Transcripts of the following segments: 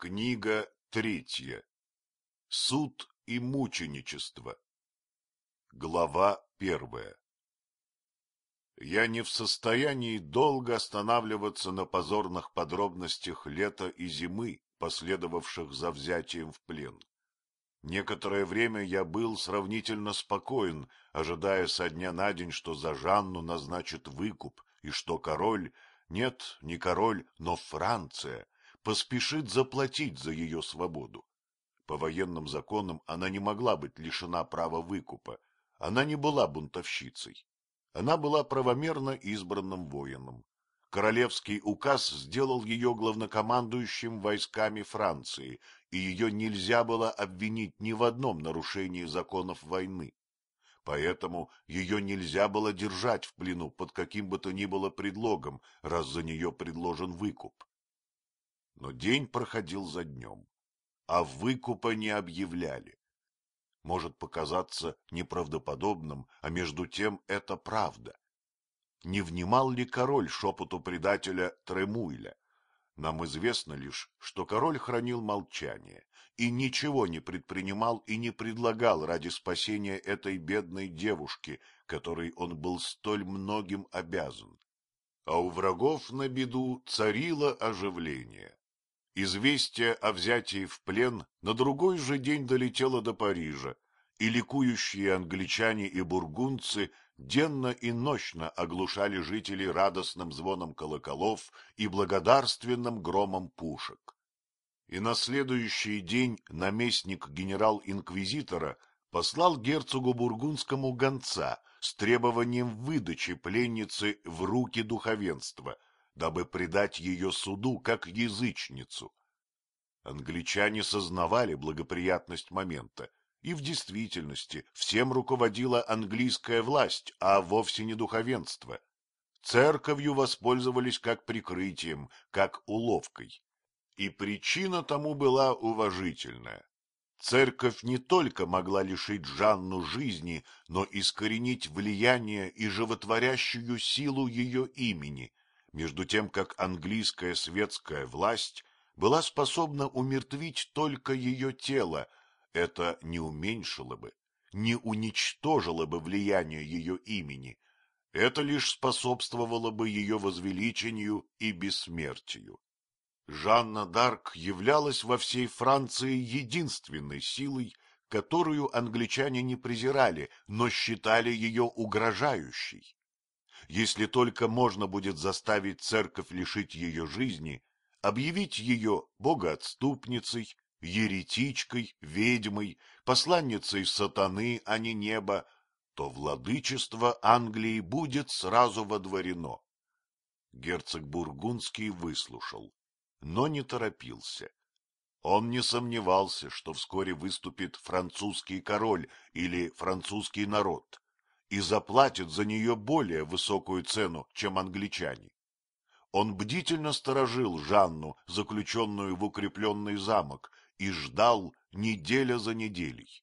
Книга третья. Суд и мученичество. Глава первая. Я не в состоянии долго останавливаться на позорных подробностях лета и зимы, последовавших за взятием в плен. Некоторое время я был сравнительно спокоен, ожидая со дня на день, что за Жанну назначат выкуп, и что король, нет, не король, но Франция — поспешит заплатить за ее свободу. По военным законам она не могла быть лишена права выкупа, она не была бунтовщицей. Она была правомерно избранным воином. Королевский указ сделал ее главнокомандующим войсками Франции, и ее нельзя было обвинить ни в одном нарушении законов войны. Поэтому ее нельзя было держать в плену под каким бы то ни было предлогом, раз за нее предложен выкуп. Но день проходил за днем, а выкупа не объявляли. Может показаться неправдоподобным, а между тем это правда. Не внимал ли король шепоту предателя Тремуйля? Нам известно лишь, что король хранил молчание и ничего не предпринимал и не предлагал ради спасения этой бедной девушки, которой он был столь многим обязан. А у врагов на беду царило оживление. Известие о взятии в плен на другой же день долетело до Парижа, и ликующие англичане и бургундцы денно и нощно оглушали жителей радостным звоном колоколов и благодарственным громом пушек. И на следующий день наместник генерал-инквизитора послал герцогу бургундскому гонца с требованием выдачи пленницы в руки духовенства — дабы предать ее суду как язычницу. Англичане сознавали благоприятность момента, и в действительности всем руководила английская власть, а вовсе не духовенство. Церковью воспользовались как прикрытием, как уловкой. И причина тому была уважительная. Церковь не только могла лишить Жанну жизни, но искоренить влияние и животворящую силу ее имени, между тем как английская светская власть была способна умертвить только ее тело, это не уменьшило бы, не уничтожило бы влияние ее имени, это лишь способствовало бы ее возвеличению и бессмертию. Жанна Дарк являлась во всей Франции единственной силой, которую англичане не презирали, но считали ее угрожающей если только можно будет заставить церковь лишить ее жизни, объявить ее богоотступницей, еретичкой, ведьмой, посланницей сатаны, а не неба, то владычество Англии будет сразу водворено. Герцог Бургундский выслушал, но не торопился. Он не сомневался, что вскоре выступит французский король или французский народ, и заплатит за нее более высокую цену, чем англичане. Он бдительно сторожил Жанну, заключенную в укрепленный замок, и ждал неделя за неделей.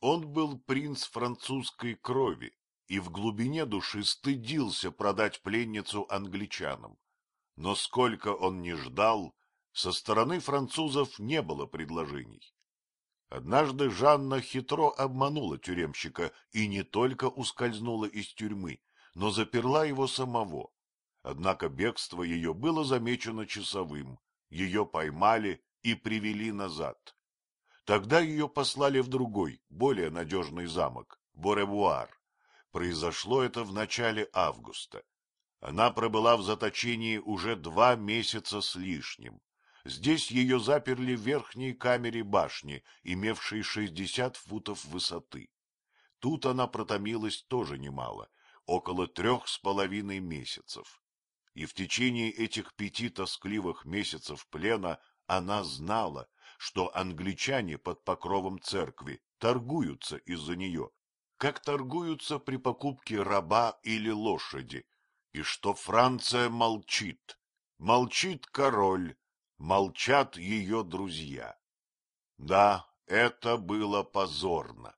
Он был принц французской крови и в глубине души стыдился продать пленницу англичанам. Но сколько он не ждал, со стороны французов не было предложений. Однажды Жанна хитро обманула тюремщика и не только ускользнула из тюрьмы, но заперла его самого. Однако бегство ее было замечено часовым, ее поймали и привели назад. Тогда ее послали в другой, более надежный замок, Боревуар. Произошло это в начале августа. Она пробыла в заточении уже два месяца с лишним. Здесь ее заперли в верхней камере башни, имевшей шестьдесят футов высоты. Тут она протомилась тоже немало, около трех с половиной месяцев. И в течение этих пяти тоскливых месяцев плена она знала, что англичане под покровом церкви торгуются из-за нее, как торгуются при покупке раба или лошади, и что Франция молчит. Молчит король, молчат ее друзья. Да, это было позорно.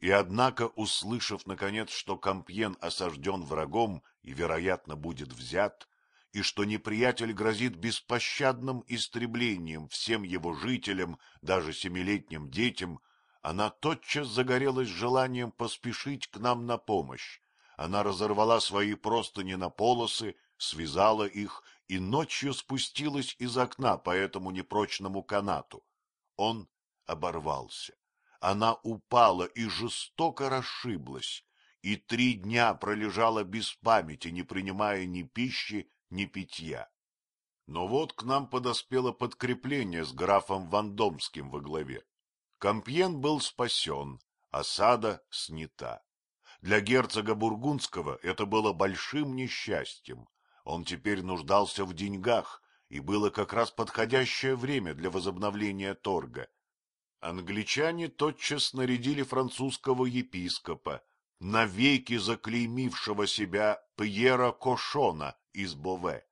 И однако, услышав, наконец, что Компьен осажден врагом и, вероятно, будет взят, и что неприятель грозит беспощадным истреблением всем его жителям, даже семилетним детям, она тотчас загорелась желанием поспешить к нам на помощь. Она разорвала свои простыни на полосы, связала их и ночью спустилась из окна по этому непрочному канату. Он оборвался. Она упала и жестоко расшиблась, и три дня пролежала без памяти, не принимая ни пищи, ни питья. Но вот к нам подоспело подкрепление с графом Вандомским во главе. Компьен был спасен, осада снята. Для герцога Бургундского это было большим несчастьем. Он теперь нуждался в деньгах, и было как раз подходящее время для возобновления торга. Англичане тотчас нарядили французского епископа, навеки заклеймившего себя Пьера Кошона из Бове.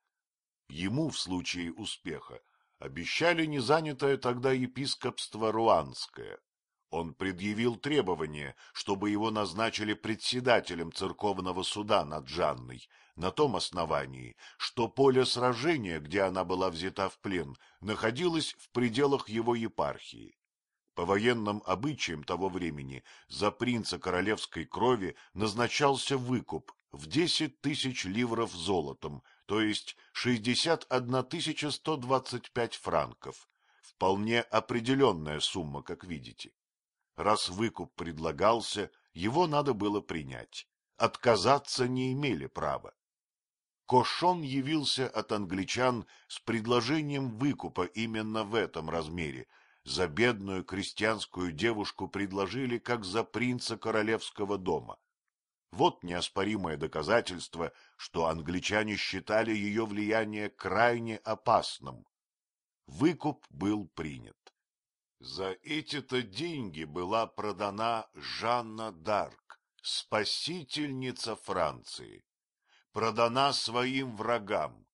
Ему в случае успеха обещали незанятое тогда епископство Руанское. Он предъявил требование, чтобы его назначили председателем церковного суда над Жанной, на том основании, что поле сражения, где она была взята в плен, находилось в пределах его епархии. По военным обычаям того времени за принца королевской крови назначался выкуп в десять тысяч ливров золотом, то есть шестьдесят одна тысяча сто двадцать пять франков. Вполне определенная сумма, как видите. Раз выкуп предлагался, его надо было принять. Отказаться не имели права. Кошон явился от англичан с предложением выкупа именно в этом размере. За бедную крестьянскую девушку предложили, как за принца королевского дома. Вот неоспоримое доказательство, что англичане считали ее влияние крайне опасным. Выкуп был принят. За эти-то деньги была продана Жанна Дарк, спасительница Франции. Продана своим врагам,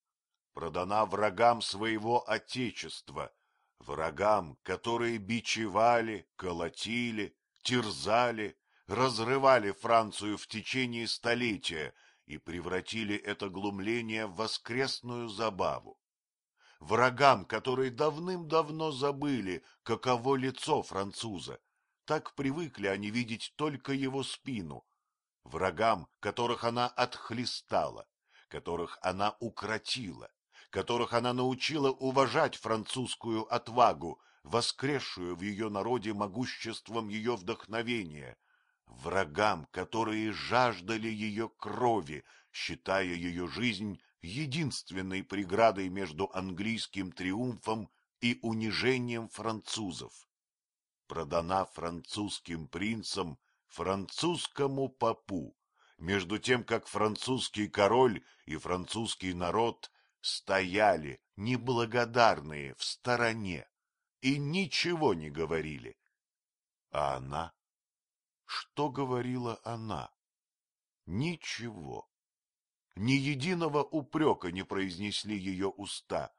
продана врагам своего отечества, врагам, которые бичевали, колотили, терзали, разрывали Францию в течение столетия и превратили это глумление в воскресную забаву. Врагам, которые давным-давно забыли, каково лицо француза, так привыкли они видеть только его спину, врагам, которых она отхлестала, которых она укротила, которых она научила уважать французскую отвагу, воскресшую в ее народе могуществом ее вдохновения, врагам, которые жаждали ее крови, считая ее жизнь единственной преградой между английским триумфом и унижением французов. Продана французским принцам французскому попу, между тем как французский король и французский народ стояли неблагодарные в стороне и ничего не говорили. А она? Что говорила она? Ничего. Ни единого упрека не произнесли ее уста.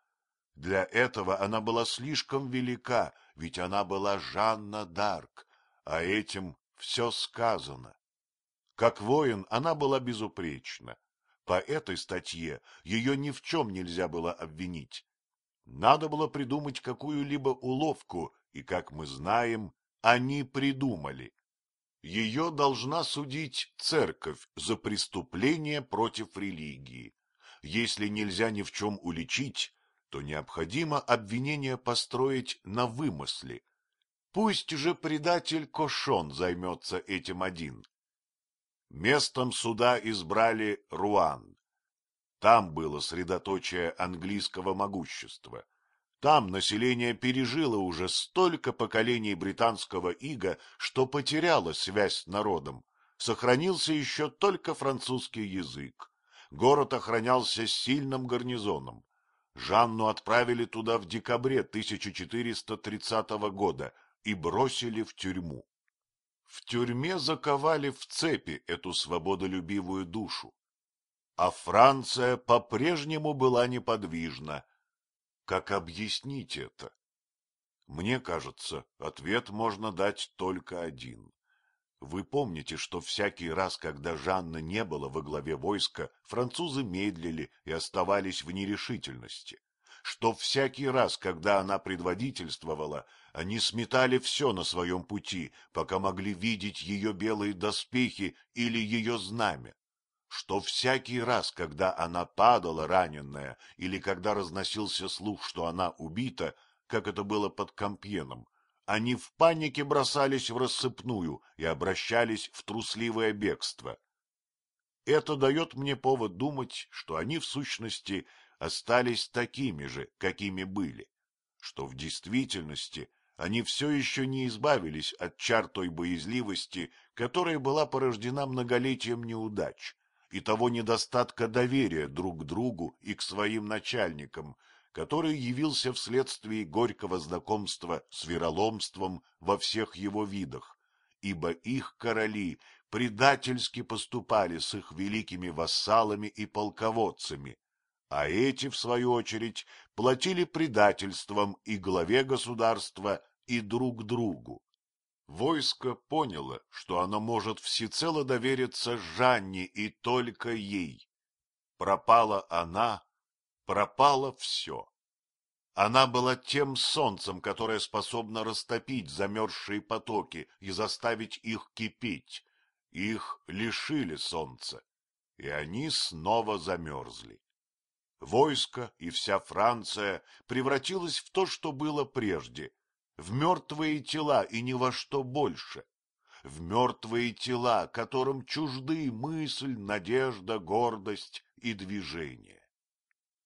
Для этого она была слишком велика, ведь она была Жанна Дарк, а этим все сказано. Как воин она была безупречна. По этой статье ее ни в чем нельзя было обвинить. Надо было придумать какую-либо уловку, и, как мы знаем, они придумали. Ее должна судить церковь за преступление против религии. Если нельзя ни в чем уличить, то необходимо обвинение построить на вымысле, Пусть же предатель Кошон займется этим один. Местом суда избрали Руан. Там было средоточие английского могущества. Там население пережило уже столько поколений британского ига, что потеряло связь с народом. Сохранился еще только французский язык. Город охранялся сильным гарнизоном. Жанну отправили туда в декабре 1430 года, и бросили в тюрьму. В тюрьме заковали в цепи эту свободолюбивую душу. А Франция по-прежнему была неподвижна. Как объяснить это? Мне кажется, ответ можно дать только один. Вы помните, что всякий раз, когда Жанна не было во главе войска, французы медлили и оставались в нерешительности, что всякий раз, когда она предводительствовала, они сметали все на своем пути, пока могли видеть ее белые доспехи или ее знамя, что всякий раз, когда она падала раненная или когда разносился слух, что она убита, как это было под Компьеном, они в панике бросались в рассыпную и обращались в трусливое бегство. Это дает мне повод думать, что они в сущности остались такими же, какими были, что в действительности они все еще не избавились от чар той боязливости, которая была порождена многолетием неудач и того недостатка доверия друг к другу и к своим начальникам, который явился вследствие горького знакомства с вероломством во всех его видах, ибо их короли предательски поступали с их великими вассалами и полководцами, а эти, в свою очередь, платили предательством и главе государства, и друг другу. Войско поняло, что оно может всецело довериться Жанне и только ей. Пропала она, пропало все. Она была тем солнцем, которое способно растопить замерзшие потоки и заставить их кипеть. Их лишили солнца, и они снова замерзли. Войско и вся Франция превратилась в то, что было прежде, в мертвые тела и ни во что больше, в мертвые тела, которым чужды мысль, надежда, гордость и движение.